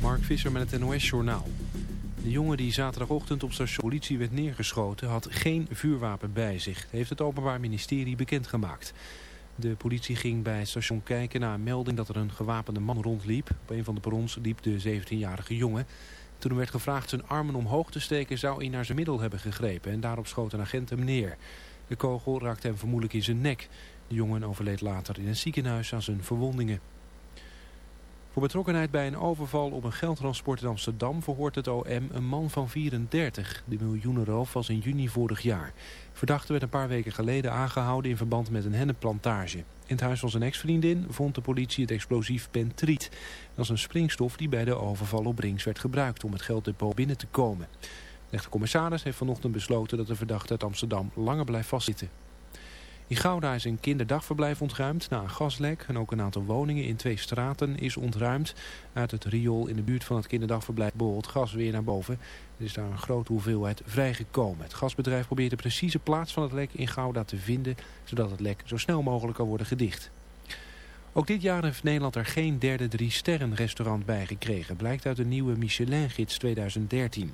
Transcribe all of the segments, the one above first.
Mark Visser met het NOS-journaal. De jongen die zaterdagochtend op station politie werd neergeschoten... had geen vuurwapen bij zich, heeft het Openbaar Ministerie bekendgemaakt. De politie ging bij het station kijken naar een melding dat er een gewapende man rondliep. Op een van de perrons liep de 17-jarige jongen. Toen er werd gevraagd zijn armen omhoog te steken... zou hij naar zijn middel hebben gegrepen en daarop schoot een agent hem neer. De kogel raakte hem vermoedelijk in zijn nek. De jongen overleed later in een ziekenhuis aan zijn verwondingen. Voor betrokkenheid bij een overval op een geldtransport in Amsterdam verhoort het OM een man van 34. De miljoenenroof was in juni vorig jaar. Verdachte werd een paar weken geleden aangehouden in verband met een hennepplantage. In het huis van zijn ex-vriendin vond de politie het explosief pentriet. Dat is een springstof die bij de overval op Brings werd gebruikt om het gelddepot binnen te komen. De commissaris heeft vanochtend besloten dat de verdachte uit Amsterdam langer blijft vastzitten. In Gouda is een kinderdagverblijf ontruimd na een gaslek. En ook een aantal woningen in twee straten is ontruimd. Uit het riool in de buurt van het kinderdagverblijf borrelt gas weer naar boven. Er is daar een grote hoeveelheid vrijgekomen. Het gasbedrijf probeert de precieze plaats van het lek in Gouda te vinden... zodat het lek zo snel mogelijk kan worden gedicht. Ook dit jaar heeft Nederland er geen derde drie sterren restaurant bij gekregen. Blijkt uit de nieuwe Michelin-gids 2013.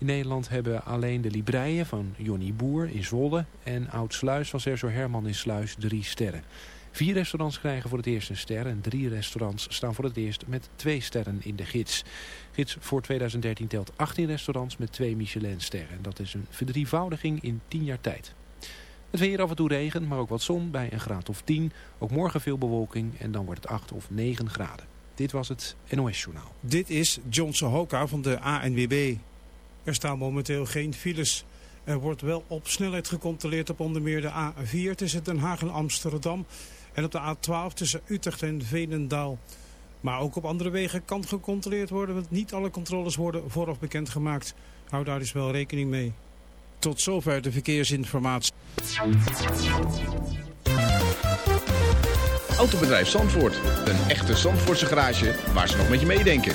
In Nederland hebben alleen de Libreien van Jonny Boer in Zwolle... en Oud Sluis van Sergio Herman in Sluis drie sterren. Vier restaurants krijgen voor het eerst een ster... en drie restaurants staan voor het eerst met twee sterren in de gids. Gids voor 2013 telt 18 restaurants met twee Michelin-sterren. Dat is een verdrievoudiging in 10 jaar tijd. Het weer af en toe regen, maar ook wat zon bij een graad of 10. Ook morgen veel bewolking en dan wordt het 8 of 9 graden. Dit was het NOS Journaal. Dit is Johnson Hoka van de ANWB. Er staan momenteel geen files. Er wordt wel op snelheid gecontroleerd op onder meer de A4 tussen Den Haag en Amsterdam. En op de A12 tussen Utrecht en Veenendaal. Maar ook op andere wegen kan gecontroleerd worden, want niet alle controles worden vooraf bekendgemaakt. Hou daar dus wel rekening mee. Tot zover de verkeersinformatie. Autobedrijf Zandvoort. Een echte Zandvoortse garage waar ze nog met je meedenken.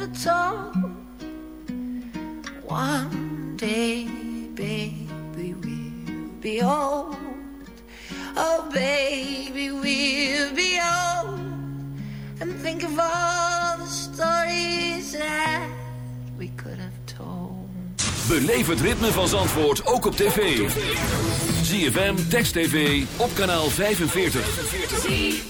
at a. One day, baby, we'll be old. Oh, baby, we'll be old. And think of all the stories that we could have told. Beleef het ritme van Zandvoort ook op tv. ZFM, Text TV, op kanaal 45.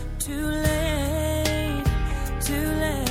too late, too late.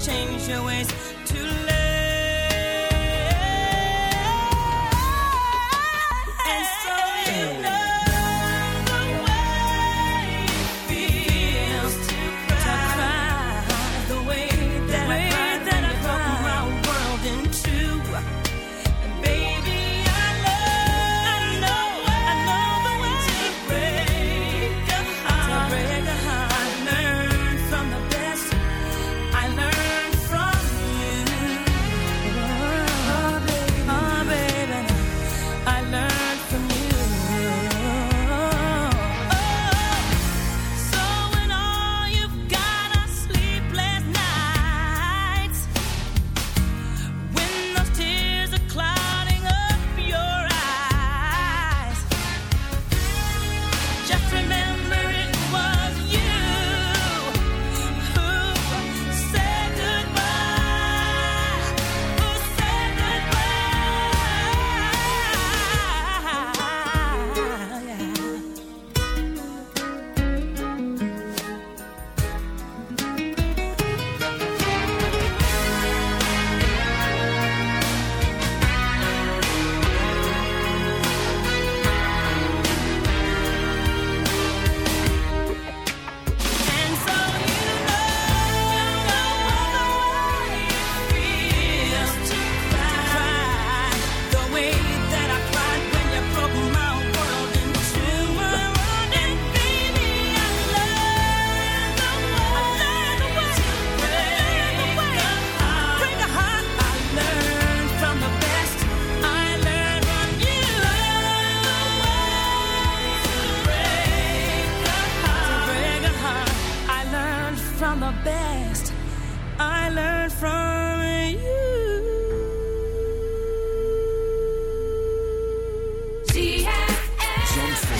change your ways.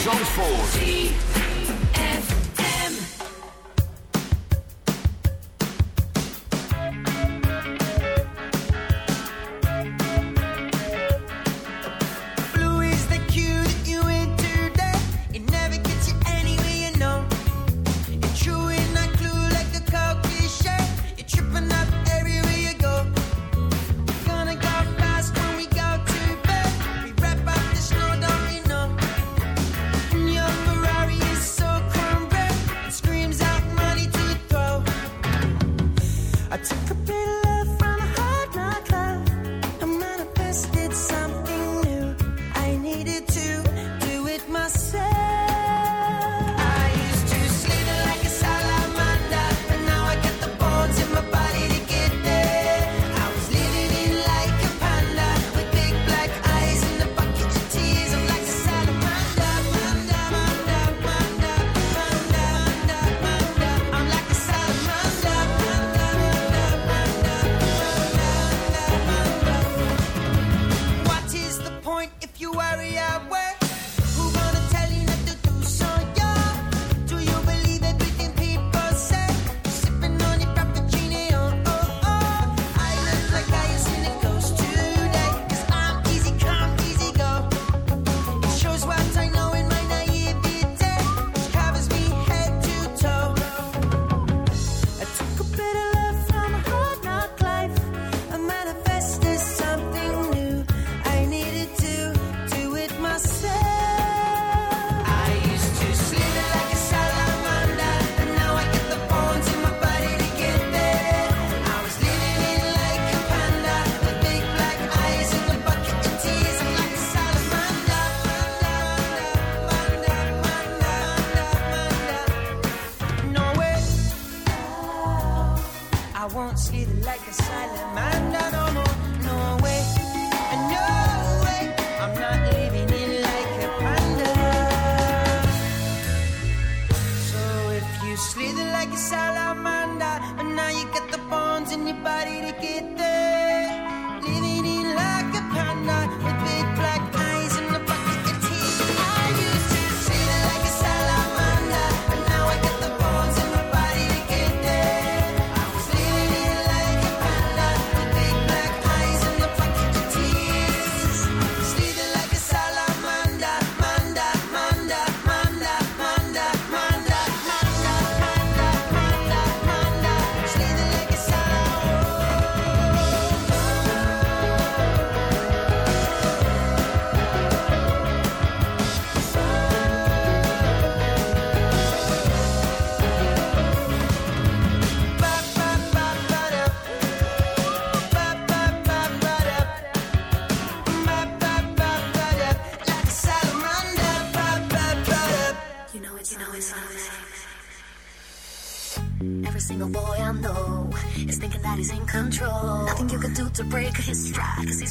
Zandvoort.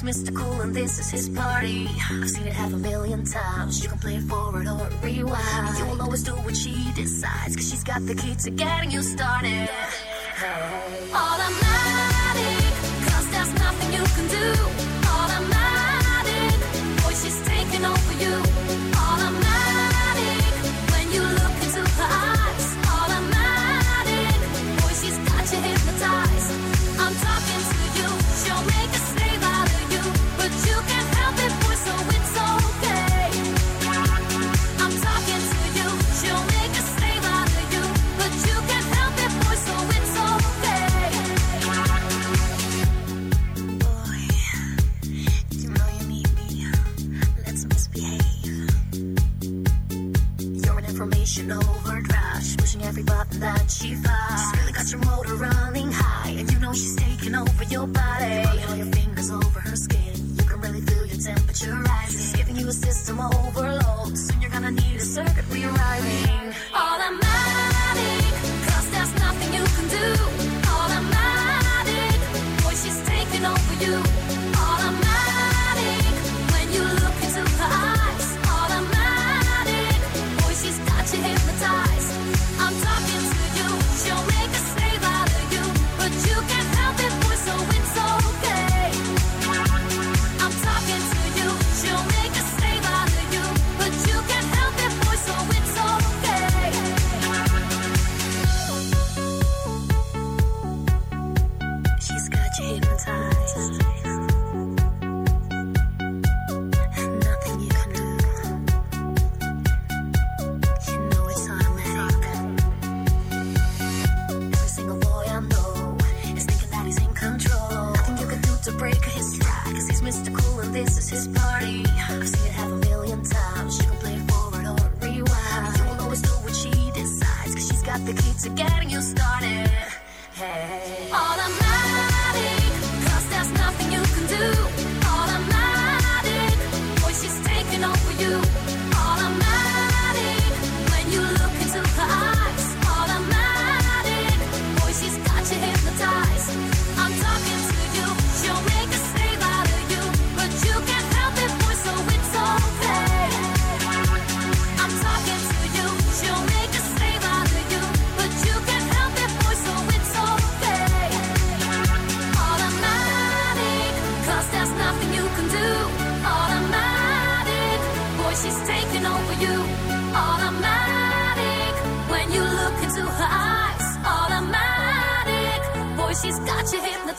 Mr. Cool and this is his party. I've seen it half a million times. You can play it forward or rewind. You will always do what she decides, cause she's got the key to getting you started. started. Hey. Oh.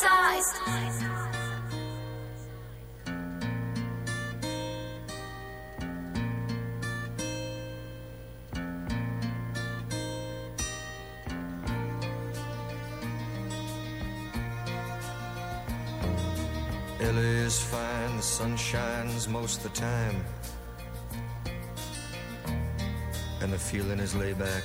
hypnotized. LA is fine, the sun shines most of the time. And the feeling is laid back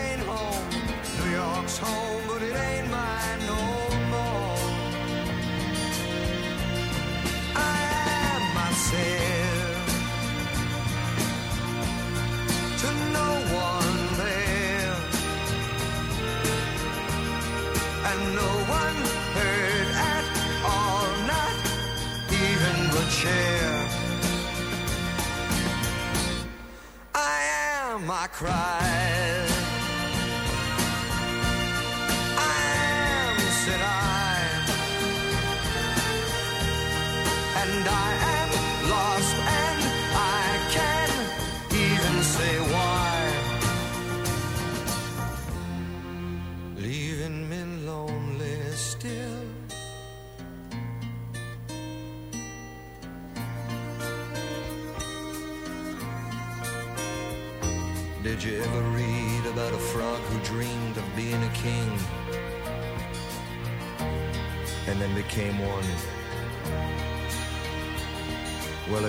cry.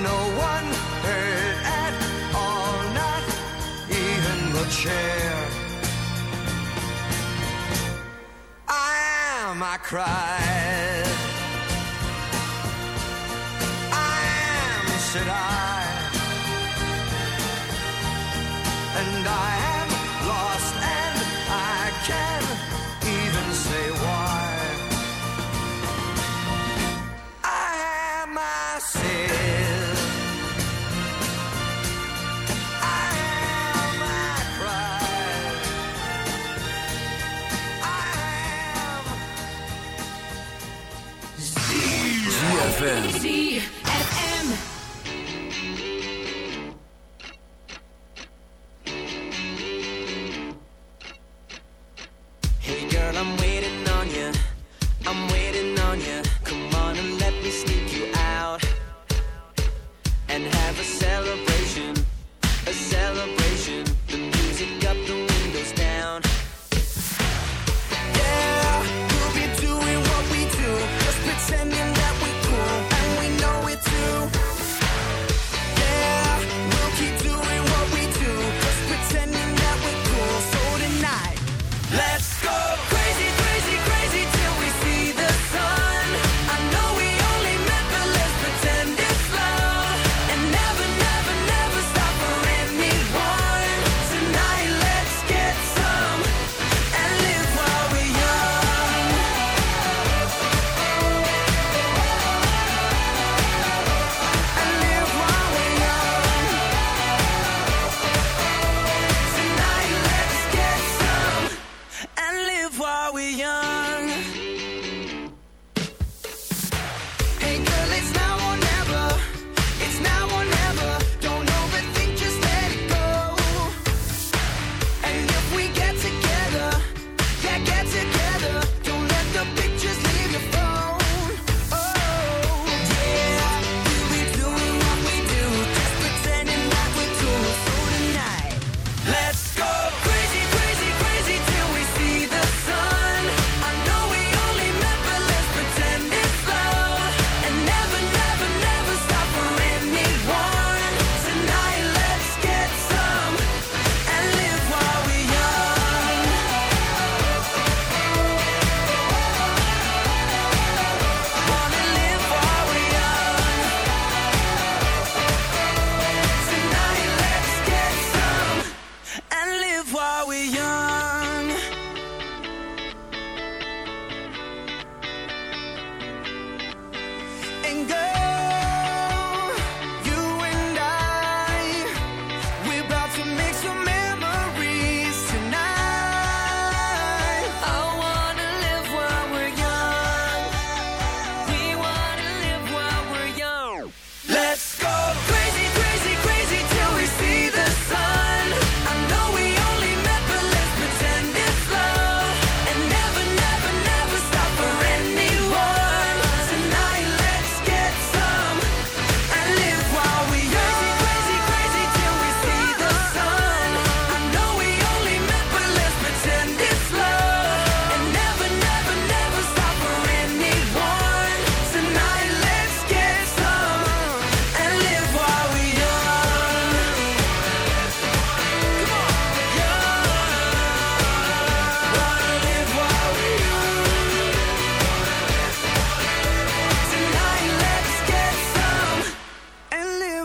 no one heard at all, not even the chair. I am, I cried. I am, said I. And I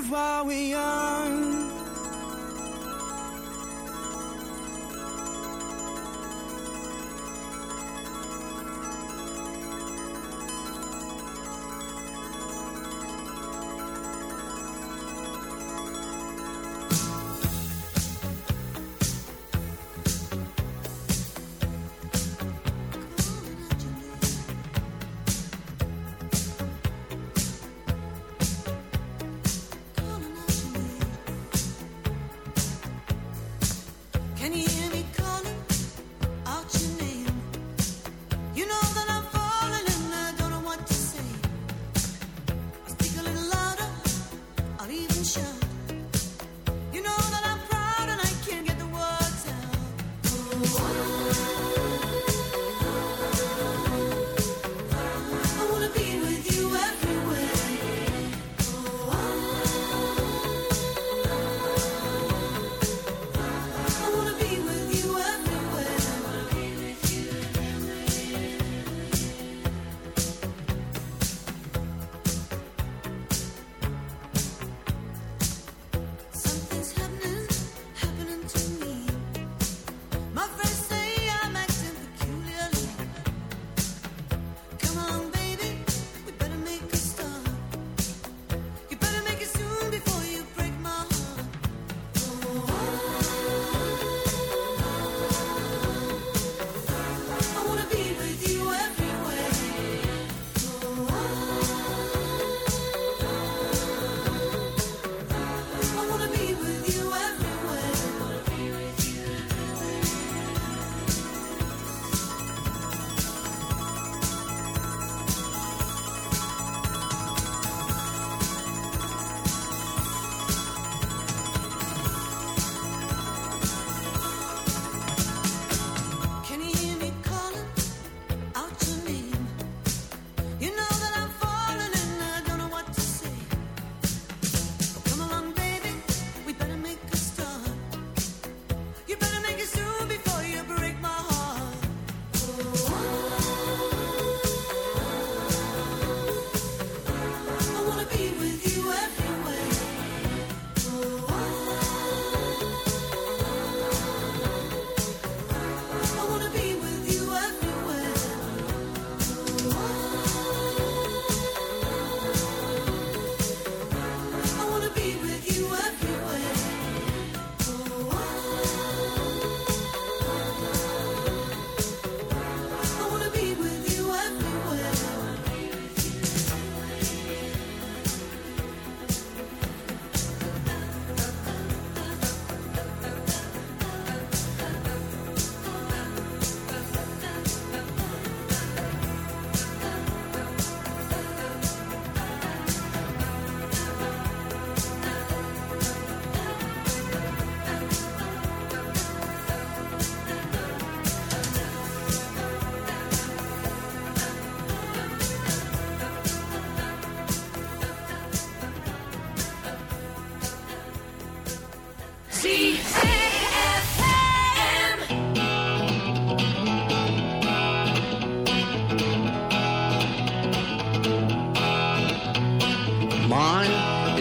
while we are.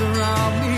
Around me,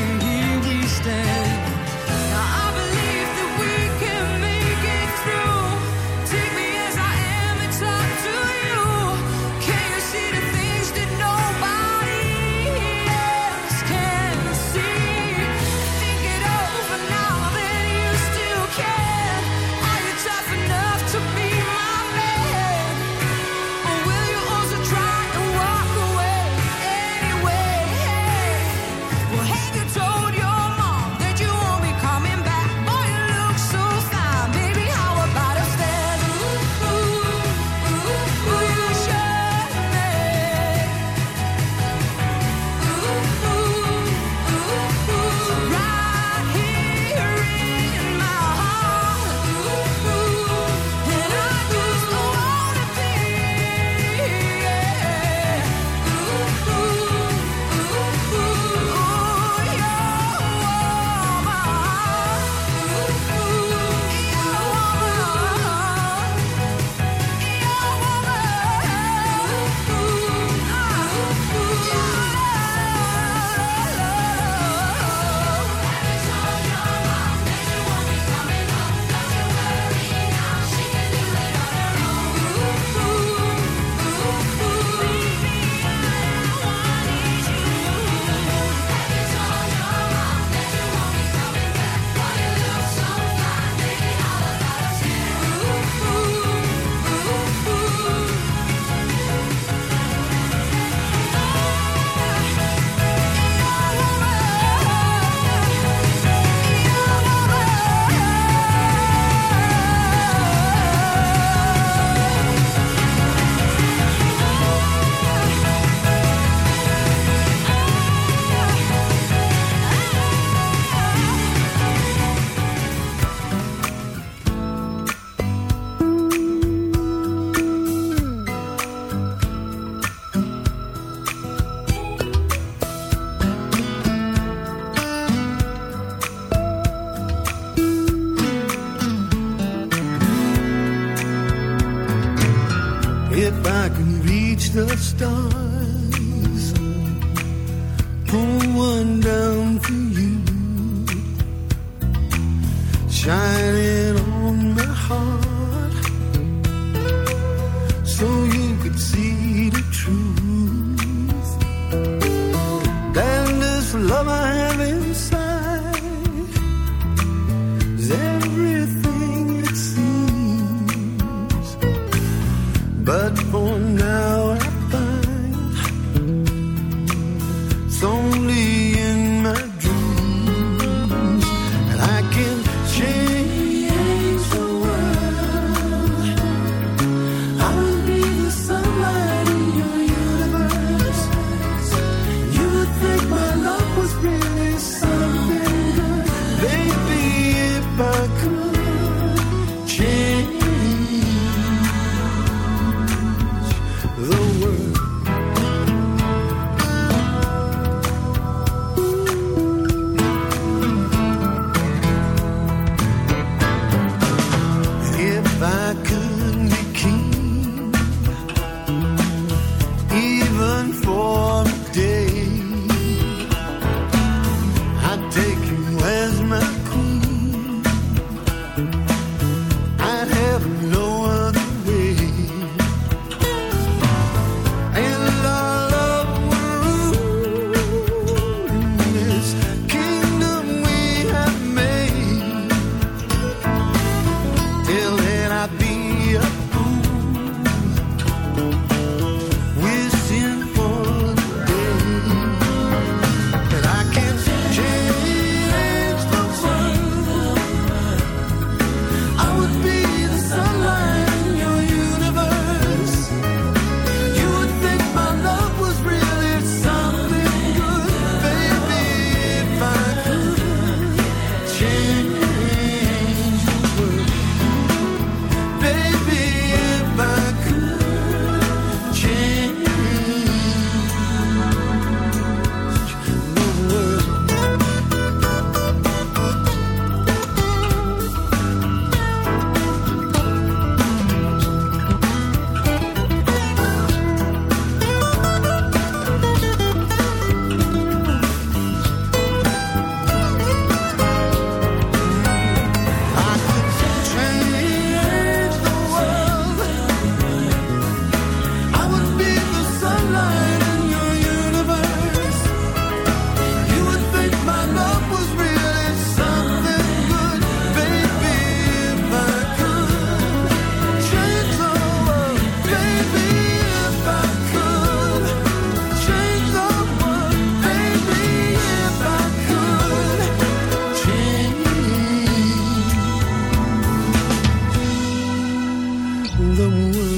the world.